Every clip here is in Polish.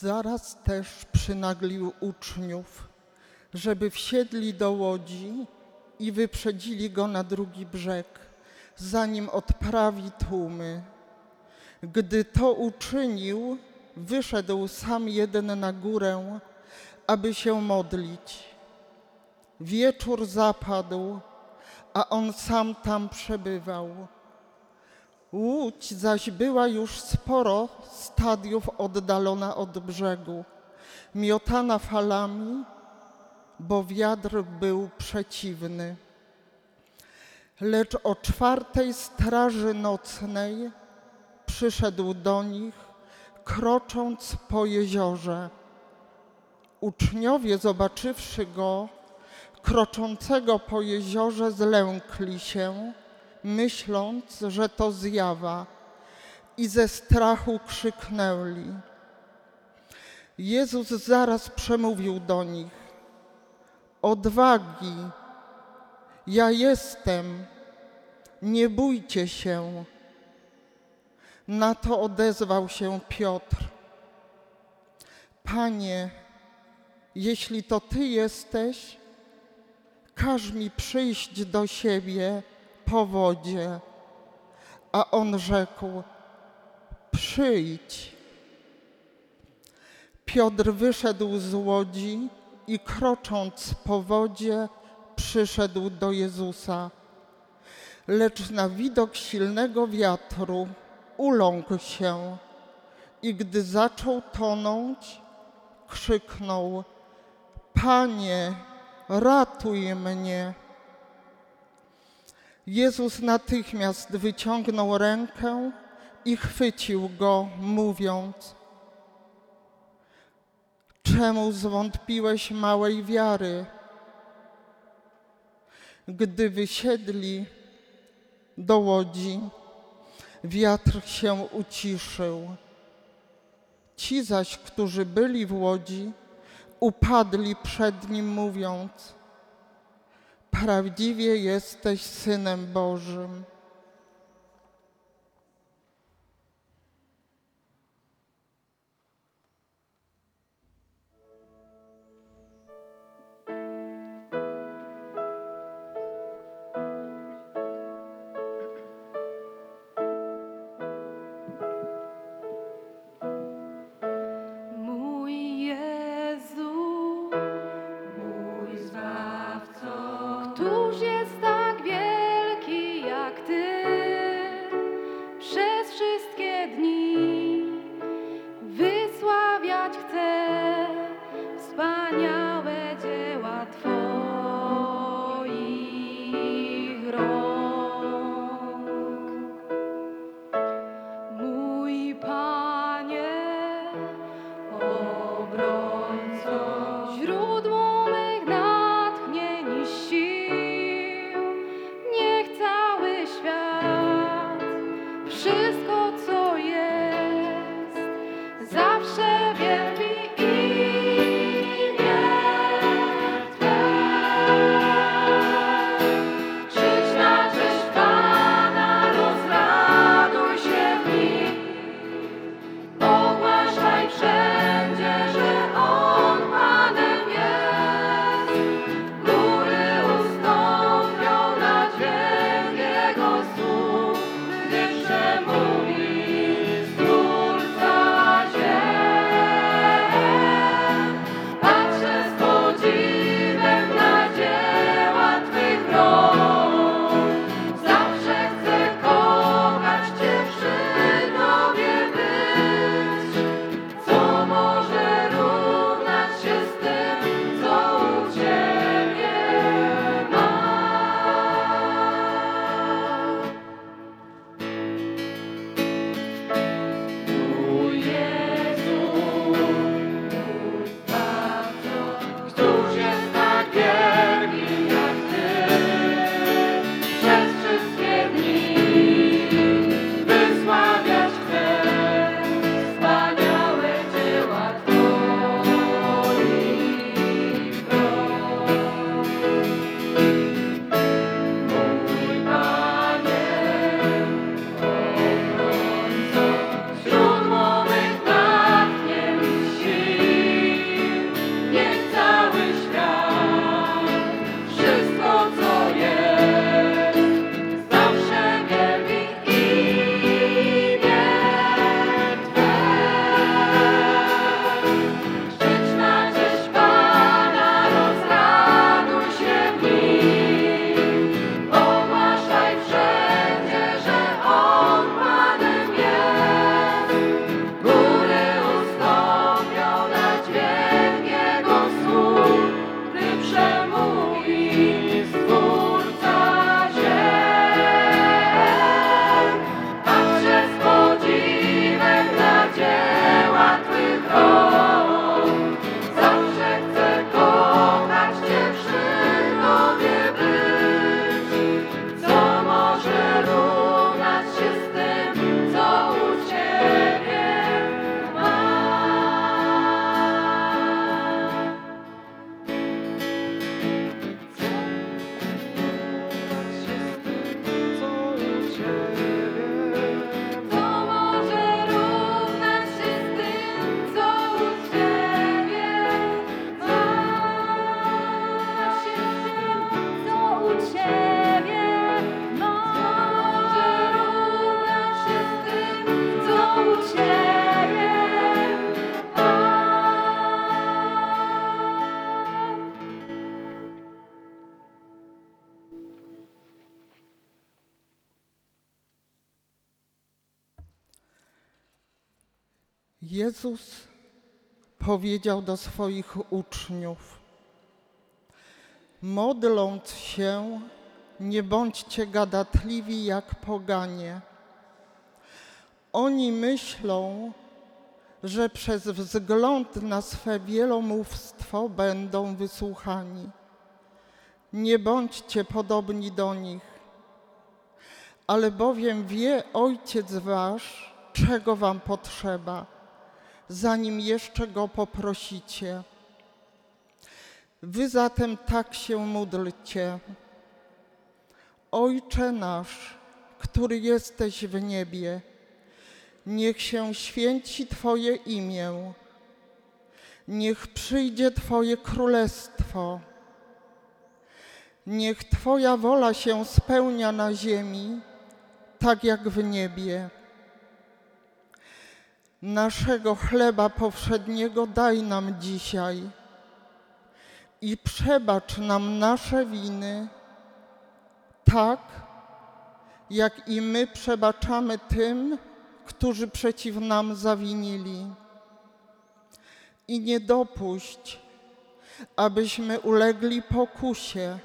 Zaraz też przynaglił uczniów, żeby wsiedli do łodzi i wyprzedzili go na drugi brzeg, zanim odprawi tłumy. Gdy to uczynił, wyszedł sam jeden na górę, aby się modlić. Wieczór zapadł, a on sam tam przebywał. Łódź zaś była już sporo stadiów oddalona od brzegu, miotana falami, bo wiatr był przeciwny. Lecz o czwartej straży nocnej przyszedł do nich, krocząc po jeziorze. Uczniowie, zobaczywszy go, kroczącego po jeziorze, zlękli się, myśląc, że to zjawa, i ze strachu krzyknęli. Jezus zaraz przemówił do nich: Odwagi, ja jestem, nie bójcie się. Na to odezwał się Piotr: Panie, jeśli to Ty jesteś, każ mi przyjść do siebie po wodzie. A on rzekł: Przyjdź. Piotr wyszedł z łodzi i krocząc po wodzie, przyszedł do Jezusa. Lecz na widok silnego wiatru uląkł się i gdy zaczął tonąć, krzyknął: Panie, ratuj mnie. Jezus natychmiast wyciągnął rękę i chwycił go, mówiąc: Czemu zwątpiłeś małej wiary? Gdy wysiedli do łodzi, wiatr się uciszył. Ci zaś, którzy byli w łodzi, upadli przed nim, mówiąc: Prawdziwie jesteś synem Bożym. Jezus powiedział do swoich uczniów: Modląc się, nie bądźcie gadatliwi jak poganie. Oni myślą, że przez wzgląd na swe wielomówstwo będą wysłuchani. Nie bądźcie podobni do nich, ale bowiem wie Ojciec Wasz, czego Wam potrzeba, zanim jeszcze Go poprosicie. Wy zatem tak się módlcie. Ojcze nasz, który jesteś w niebie, niech się święci Twoje imię, niech przyjdzie Twoje królestwo, niech Twoja wola się spełnia na ziemi, tak jak w niebie. Naszego chleba powszedniego daj nam dzisiaj i przebacz nam nasze winy, tak jak i my przebaczamy tym, którzy przeciw nam zawinili. I nie dopuść, abyśmy ulegli pokusie,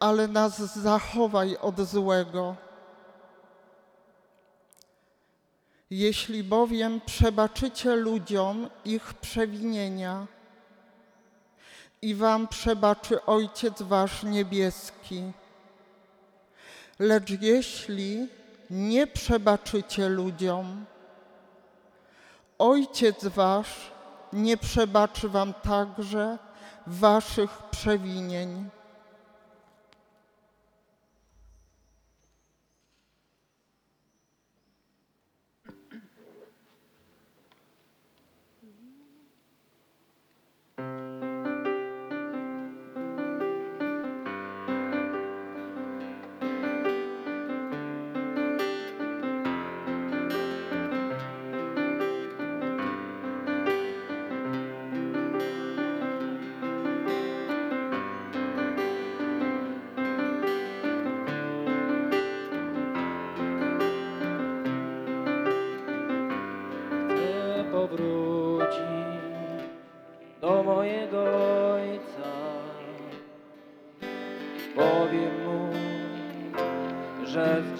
ale nas zachowaj od złego. Jeśli bowiem przebaczycie ludziom ich przewinienia, i wam przebaczy Ojciec Wasz niebieski. Lecz jeśli nie przebaczycie ludziom, Ojciec Wasz nie przebaczy Wam także Waszych przewinień.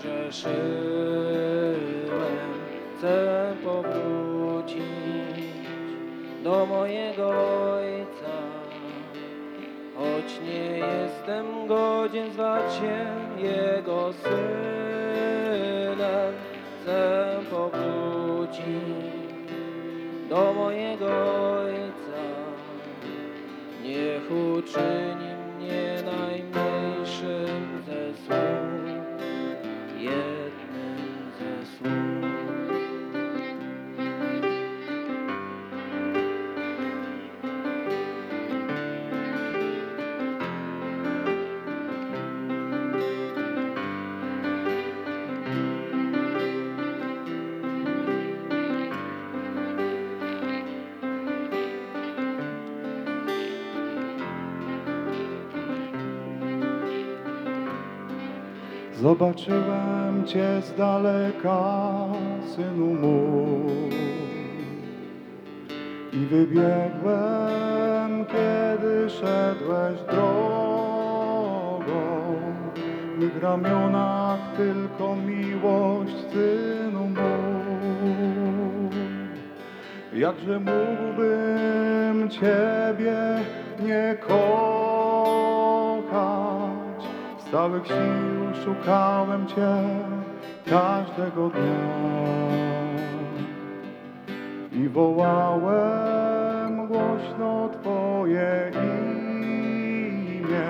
Zgrzeszyłem. Chcę powrócić do mojego ojca. Choć nie jestem godzien zwać się jego synem, chcę powrócić do mojego ojca. Niech uczyni mnie najmniejszym ze słów, Zobaczyłem Cię z daleka, synu mój, i wybiegłem, kiedy szedłeś drogą. W mych ramionach tylko miłość, synu mój. Jakże mógłbym Ciebie nie kochać, z całych sił szukałem Cię każdego dnia i wołałem głośno Twoje imię,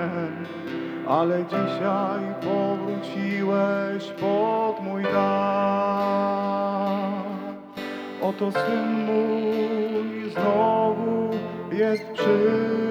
ale dzisiaj powróciłeś pod mój dach. Oto syn mój znowu jest przy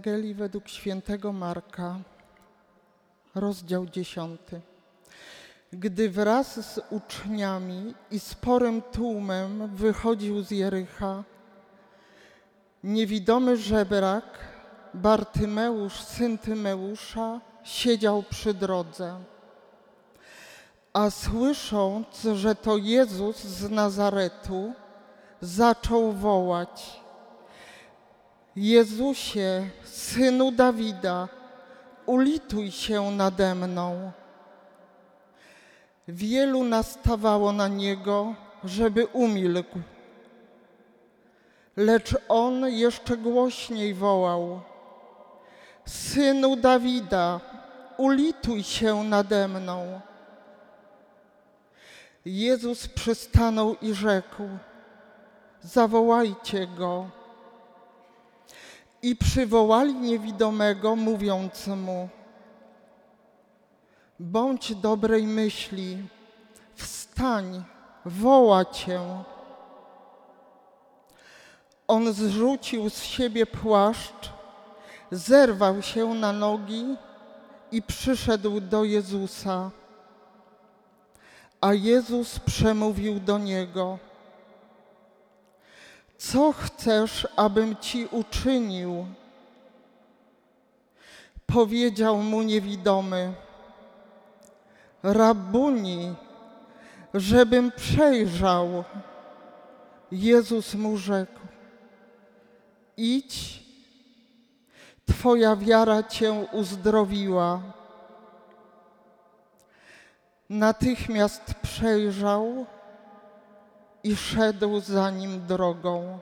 Ewangelii według świętego Marka, rozdział 10. Gdy wraz z uczniami i sporym tłumem wychodził z Jericha, niewidomy żebrak, Bartymeusz, syn Tymeusza, siedział przy drodze. A słysząc, że to Jezus z Nazaretu, zaczął wołać: Jezusie, synu Dawida, ulituj się nade mną. Wielu nastawało na niego, żeby umilkł. Lecz on jeszcze głośniej wołał: Synu Dawida, ulituj się nade mną. Jezus przystanął i rzekł: Zawołajcie go. I przywołali niewidomego, mówiąc mu: Bądź dobrej myśli, wstań, woła cię. On zrzucił z siebie płaszcz, zerwał się na nogi i przyszedł do Jezusa. A Jezus przemówił do niego: Co chcesz, abym ci uczynił? Powiedział mu niewidomy: Rabuni, żebym przejrzał. Jezus mu rzekł: Idź, Twoja wiara cię uzdrowiła. Natychmiast przejrzał i szedł za nim drogą.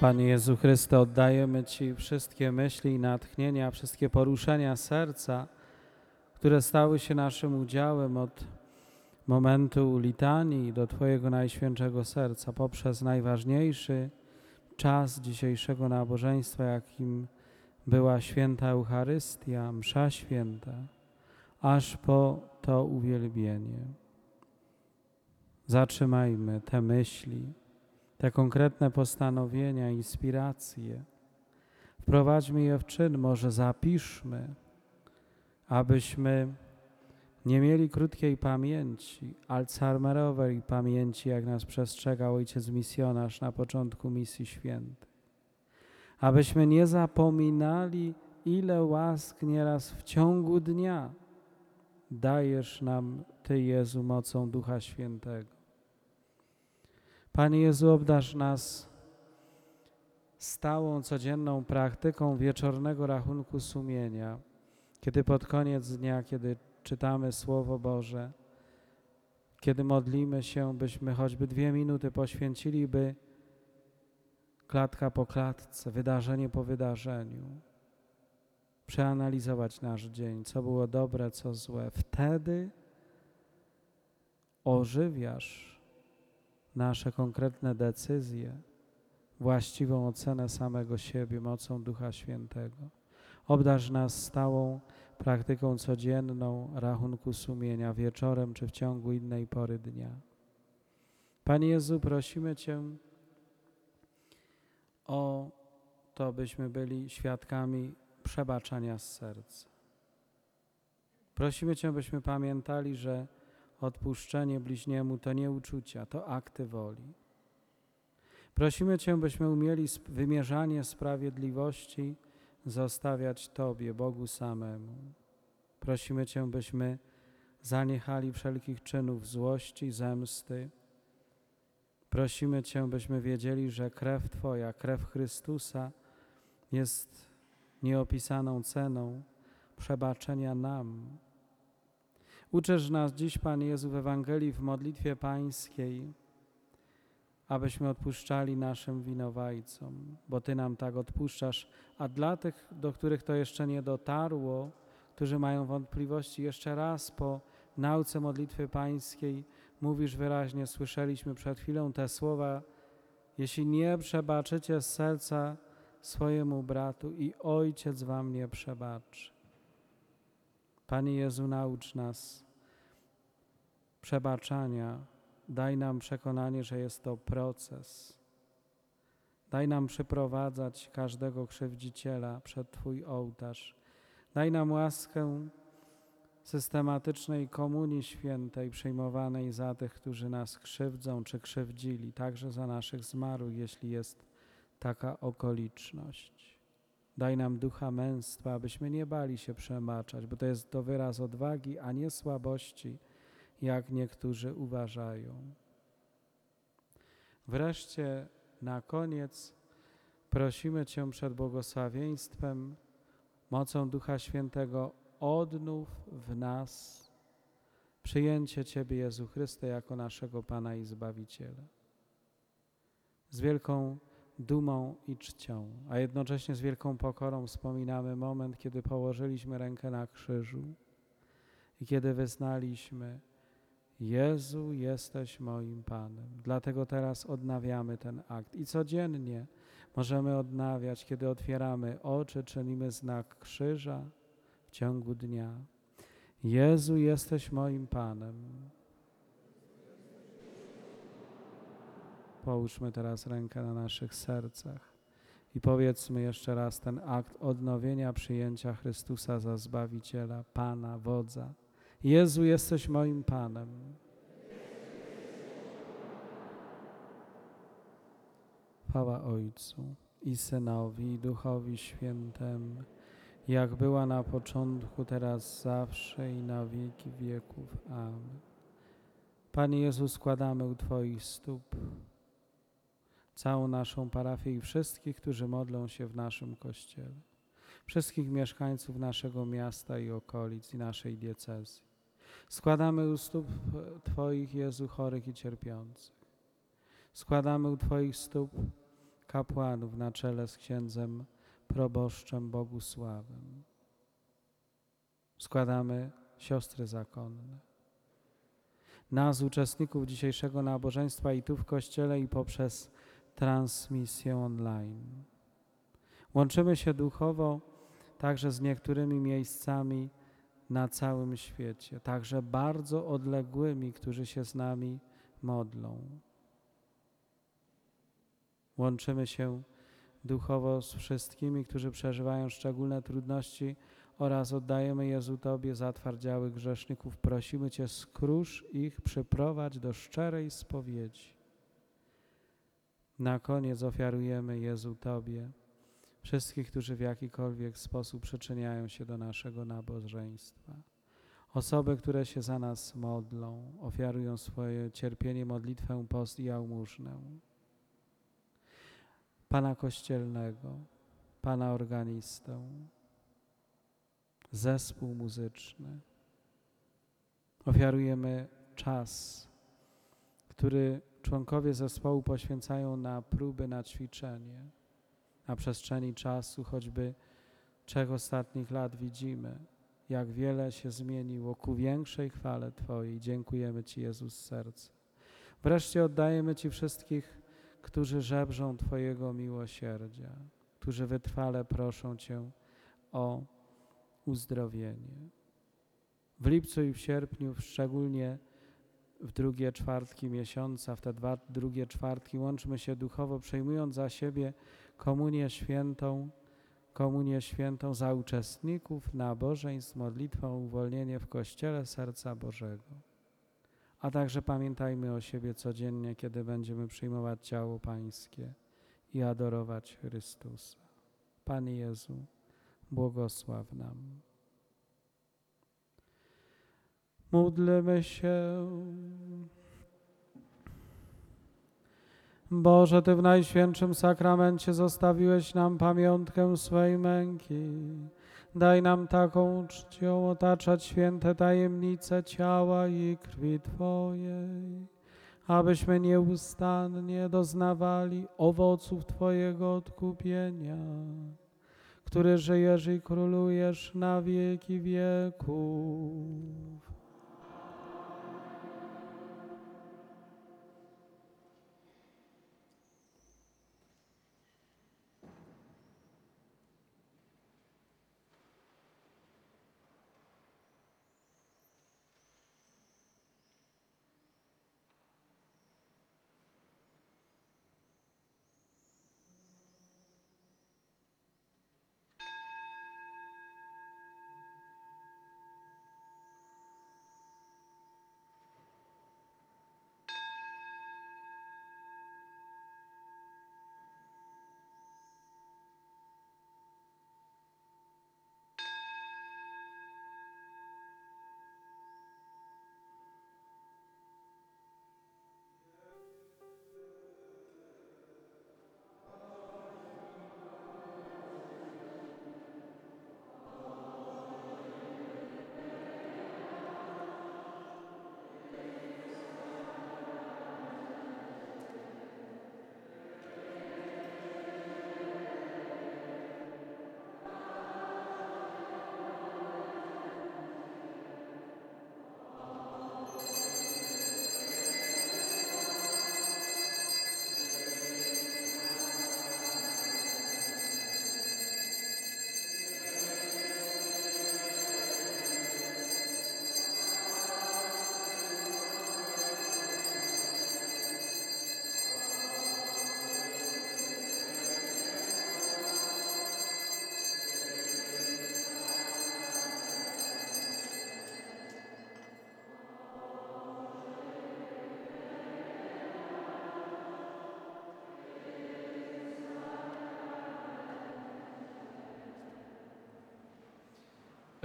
Panie Jezu Chryste, oddajemy Ci wszystkie myśli i natchnienia, wszystkie poruszenia serca, które stały się naszym udziałem od momentu litanii do Twojego Najświętszego Serca, poprzez najważniejszy czas dzisiejszego nabożeństwa, jakim była święta Eucharystia, msza święta, aż po to uwielbienie. Zatrzymajmy te myśli, te konkretne postanowienia, inspiracje. Wprowadźmy je w czyn, może zapiszmy, abyśmy nie mieli krótkiej pamięci, Alzheimerowej pamięci, jak nas przestrzegał ojciec misjonarz na początku misji świętej. Abyśmy nie zapominali, ile łask nieraz w ciągu dnia dajesz nam Ty, Jezu, mocą Ducha Świętego. Panie Jezu, obdarz nas stałą, codzienną praktyką wieczornego rachunku sumienia, kiedy pod koniec dnia, kiedy czytamy Słowo Boże, kiedy modlimy się, byśmy choćby dwie minuty poświęcili, by klatka po klatce, wydarzenie po wydarzeniu, przeanalizować nasz dzień, co było dobre, co złe. Wtedy ożywiasz nasze konkretne decyzje, właściwą ocenę samego siebie mocą Ducha Świętego. Obdarz nas stałą praktyką codzienną rachunku sumienia wieczorem czy w ciągu innej pory dnia. Panie Jezu, prosimy Cię, o to, byśmy byli świadkami przebaczania z serca. Prosimy Cię, byśmy pamiętali, że odpuszczenie bliźniemu to nie uczucia, to akty woli. Prosimy Cię, byśmy umieli wymierzanie sprawiedliwości zostawiać Tobie, Bogu samemu. Prosimy Cię, byśmy zaniechali wszelkich czynów złości, zemsty. Prosimy Cię, byśmy wiedzieli, że krew Twoja, krew Chrystusa jest nieopisaną ceną przebaczenia nam. Uczesz nas dziś, Panie Jezu, w Ewangelii, w modlitwie Pańskiej, abyśmy odpuszczali naszym winowajcom, bo Ty nam tak odpuszczasz, a dla tych, do których to jeszcze nie dotarło, którzy mają wątpliwości, jeszcze raz po nauce modlitwy Pańskiej mówisz wyraźnie, słyszeliśmy przed chwilą te słowa, jeśli nie przebaczycie z serca swojemu bratu i Ojciec wam nie przebaczy. Panie Jezu, naucz nas przebaczania. Daj nam przekonanie, że jest to proces. Daj nam przyprowadzać każdego krzywdziciela przed Twój ołtarz. Daj nam łaskę systematycznej komunii świętej przyjmowanej za tych, którzy nas krzywdzą czy krzywdzili, także za naszych zmarłych, jeśli jest taka okoliczność. Daj nam ducha męstwa, abyśmy nie bali się przebaczać, bo to jest to wyraz odwagi, a nie słabości, jak niektórzy uważają. Wreszcie na koniec prosimy Cię przed błogosławieństwem, mocą Ducha Świętego, odnów w nas przyjęcie Ciebie, Jezu Chryste, jako naszego Pana i Zbawiciela. Z wielką dumą i czcią, a jednocześnie z wielką pokorą wspominamy moment, kiedy położyliśmy rękę na krzyżu i kiedy wyznaliśmy, Jezu, jesteś moim Panem. Dlatego teraz odnawiamy ten akt i codziennie możemy odnawiać, kiedy otwieramy oczy, czynimy znak krzyża w ciągu dnia. Jezu, jesteś moim Panem. Połóżmy teraz rękę na naszych sercach i powiedzmy jeszcze raz ten akt odnowienia przyjęcia Chrystusa za Zbawiciela, Pana, Wodza. Jezu, jesteś moim Panem. Chwała Ojcu i Synowi i Duchowi Świętemu, jak była na początku, teraz zawsze i na wieki wieków. Amen. Panie Jezu, składamy u Twoich stóp całą naszą parafię i wszystkich, którzy modlą się w naszym Kościele, wszystkich mieszkańców naszego miasta i okolic i naszej diecezji. Składamy u stóp Twoich, Jezu, chorych i cierpiących. Składamy u Twoich stóp kapłanów na czele z księdzem proboszczem Bogusławem. Składamy siostry zakonne. Nas, uczestników dzisiejszego nabożeństwa i tu w Kościele i poprzez transmisję online. Łączymy się duchowo także z niektórymi miejscami na całym świecie, także bardzo odległymi, którzy się z nami modlą. Łączymy się duchowo z wszystkimi, którzy przeżywają szczególne trudności oraz oddajemy Jezu Tobie zatwardziałych grzeszników. Prosimy Cię, skróż ich, przyprowadź do szczerej spowiedzi. Na koniec ofiarujemy Jezu Tobie wszystkich, którzy w jakikolwiek sposób przyczyniają się do naszego nabożeństwa. Osoby, które się za nas modlą, ofiarują swoje cierpienie, modlitwę, post i jałmużnę. Pana kościelnego, Pana organistę, zespół muzyczny. Ofiarujemy czas, który członkowie zespołu poświęcają na próby, na ćwiczenie. Na przestrzeni czasu, choćby trzech ostatnich lat widzimy, jak wiele się zmieniło ku większej chwale Twojej. Dziękujemy Ci, Jezus, z serca. Wreszcie oddajemy Ci wszystkich, którzy żebrzą Twojego miłosierdzia, którzy wytrwale proszą Cię o uzdrowienie. W lipcu i w sierpniu, szczególnie w drugie czwartki miesiąca, w te dwa drugie czwartki, łączmy się duchowo, przejmując za siebie komunię świętą, komunię świętą za uczestników nabożeństw, modlitwą o uwolnienie w Kościele Serca Bożego. A także pamiętajmy o siebie codziennie, kiedy będziemy przyjmować ciało Pańskie i adorować Chrystusa. Panie Jezu, błogosław nam. Módlmy się. Boże, Ty w Najświętszym Sakramencie zostawiłeś nam pamiątkę swej męki. Daj nam taką czcią otaczać święte tajemnice ciała i krwi Twojej, abyśmy nieustannie doznawali owoców Twojego odkupienia, który żyjesz i królujesz na wieki wieków.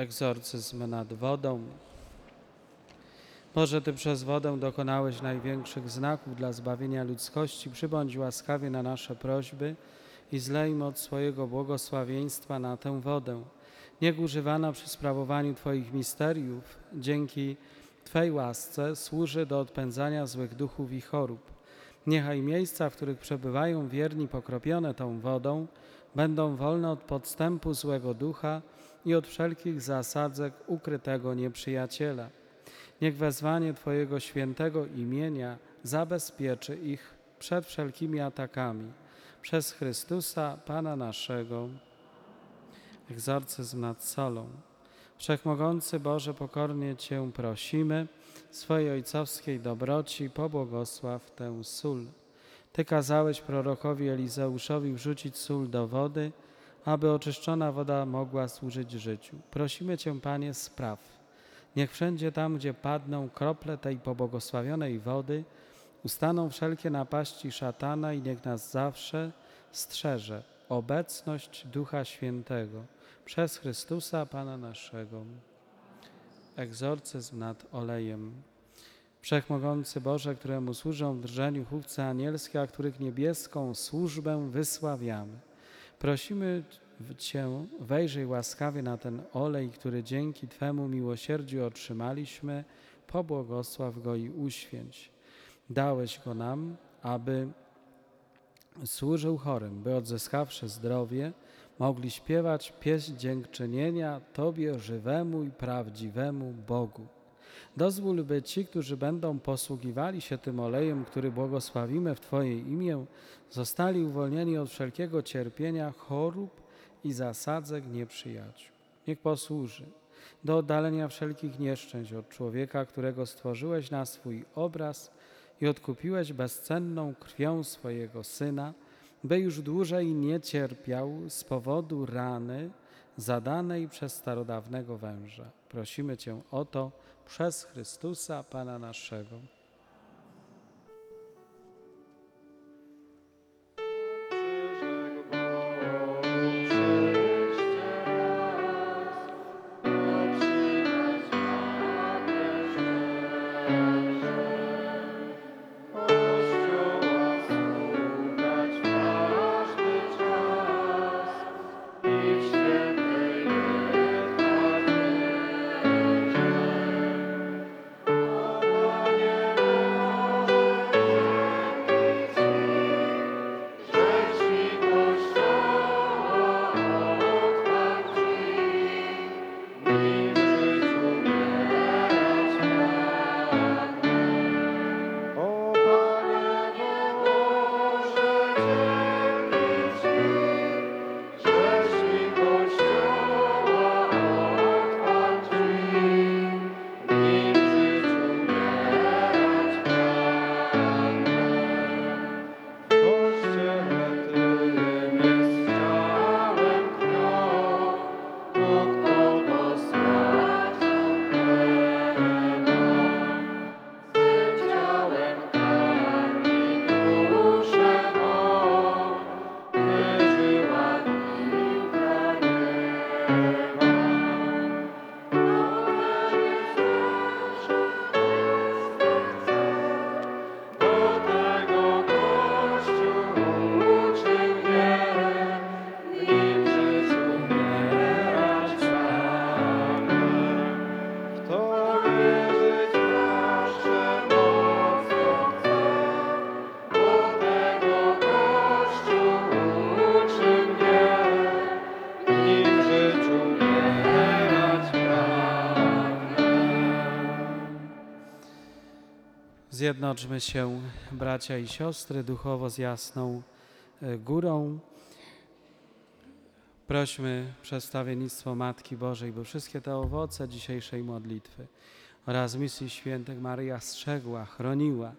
Egzorcyzm nad wodą. Boże, Ty przez wodę dokonałeś największych znaków dla zbawienia ludzkości. Przybądź łaskawie na nasze prośby i zlej moc swojego błogosławieństwa na tę wodę. Niech używana przy sprawowaniu Twoich misteriów, dzięki Twej łasce, służy do odpędzania złych duchów i chorób. Niechaj miejsca, w których przebywają wierni pokropione tą wodą, będą wolne od podstępu złego ducha i od wszelkich zasadzek ukrytego nieprzyjaciela. Niech wezwanie Twojego świętego imienia zabezpieczy ich przed wszelkimi atakami. Przez Chrystusa, Pana naszego. Egzorcyzm nad solą. Wszechmogący Boże, pokornie Cię prosimy, swojej ojcowskiej dobroci pobłogosław tę sól. Ty kazałeś prorokowi Elizeuszowi wrzucić sól do wody, aby oczyszczona woda mogła służyć życiu. Prosimy Cię, Panie, spraw. Niech wszędzie tam, gdzie padną krople tej pobłogosławionej wody, ustaną wszelkie napaści szatana i niech nas zawsze strzeże obecność Ducha Świętego przez Chrystusa Pana naszego. Egzorcyzm nad olejem. Wszechmogący Boże, któremu służą w drżeniu chówce anielskie, a których niebieską służbę wysławiamy. Prosimy Cię, wejrzyj łaskawie na ten olej, który dzięki Twemu miłosierdziu otrzymaliśmy, pobłogosław go i uświęć. Dałeś go nam, aby służył chorym, by odzyskawszy zdrowie, mogli śpiewać pieśń dziękczynienia Tobie żywemu i prawdziwemu Bogu. Dozwól, by ci, którzy będą posługiwali się tym olejem, który błogosławimy w Twoje imię, zostali uwolnieni od wszelkiego cierpienia, chorób i zasadzek nieprzyjaciół. Niech posłuży do oddalenia wszelkich nieszczęść od człowieka, którego stworzyłeś na swój obraz i odkupiłeś bezcenną krwią swojego Syna, by już dłużej nie cierpiał z powodu rany zadanej przez starodawnego węża. Prosimy Cię o to przez Chrystusa, Pana naszego. Zjednoczmy się, bracia i siostry, duchowo z jasną e, górą. Prośmy przedstawiennictwo Matki Bożej, bo wszystkie te owoce dzisiejszej modlitwy oraz misji świętych Maryja strzegła, chroniła.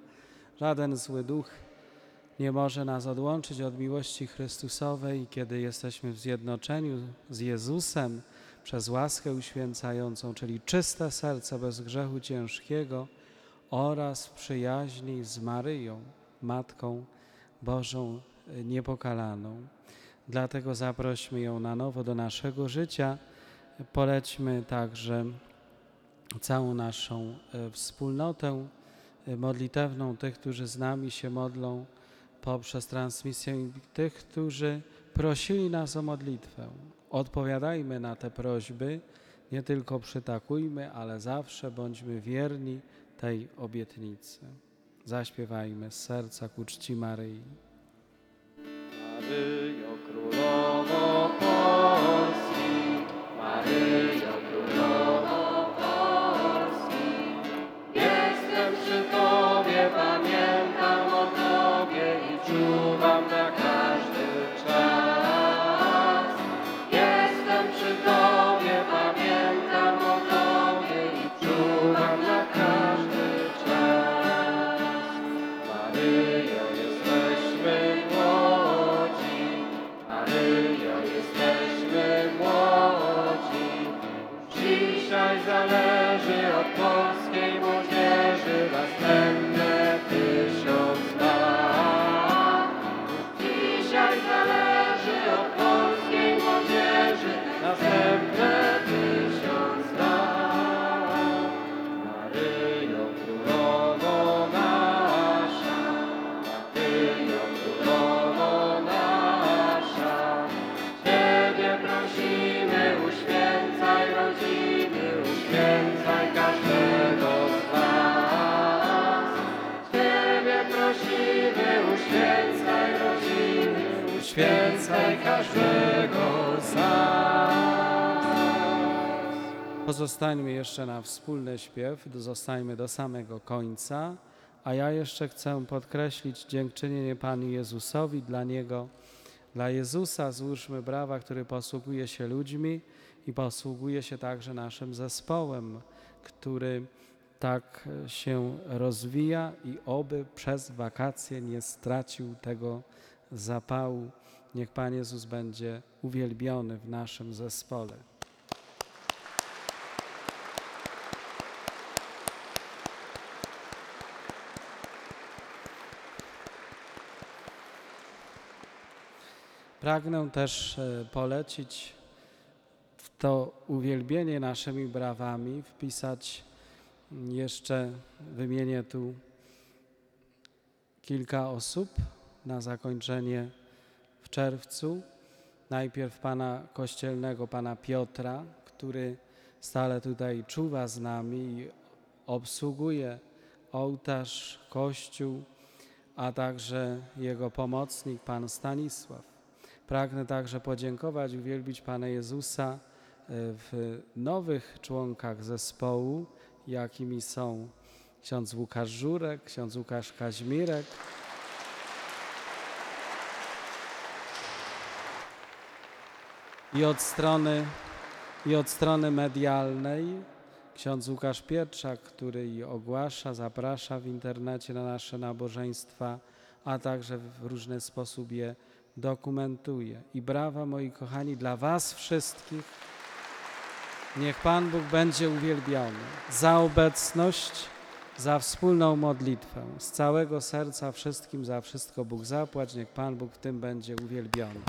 Żaden zły duch nie może nas odłączyć od miłości Chrystusowej, kiedy jesteśmy w zjednoczeniu z Jezusem przez łaskę uświęcającą, czyli czyste serce bez grzechu ciężkiego oraz w przyjaźni z Maryją, Matką Bożą niepokalaną. Dlatego zaprośmy ją na nowo do naszego życia. Polećmy także całą naszą y, wspólnotę y, modlitewną, tych, którzy z nami się modlą poprzez transmisję tych, którzy prosili nas o modlitwę. Odpowiadajmy na te prośby, nie tylko przytakujmy, ale zawsze bądźmy wierni tej obietnicy. Zaśpiewajmy z serca ku czci Maryi. Maryjo Królowo fall. Każdego. Pozostańmy jeszcze na wspólny śpiew, zostańmy do samego końca, a ja jeszcze chcę podkreślić dziękczynienie Panu Jezusowi dla Niego. Dla Jezusa złóżmy brawa, który posługuje się ludźmi i posługuje się także naszym zespołem, który tak się rozwija i oby przez wakacje nie stracił tego zapału. Niech Pan Jezus będzie uwielbiony w naszym zespole. Pragnę też e, polecić to uwielbienie naszymi brawami, wpisać jeszcze, wymienię tu kilka osób na zakończenie w czerwcu. Najpierw pana kościelnego, pana Piotra, który stale tutaj czuwa z nami i obsługuje ołtarz, kościół, a także jego pomocnik, pan Stanisław. Pragnę także podziękować, uwielbić Pana Jezusa e, w nowych członkach zespołu, jakimi są ksiądz Łukasz Żurek, ksiądz Łukasz Kaźmirek, i od strony, i od strony medialnej ksiądz Łukasz Pietrzak, który i ogłasza, zaprasza w internecie na nasze nabożeństwa, a także w różny sposób je dokumentuje. I brawa, moi kochani, dla Was wszystkich. Niech Pan Bóg będzie uwielbiony za obecność, za wspólną modlitwę. Z całego serca wszystkim za wszystko Bóg zapłać. Niech Pan Bóg w tym będzie uwielbiony.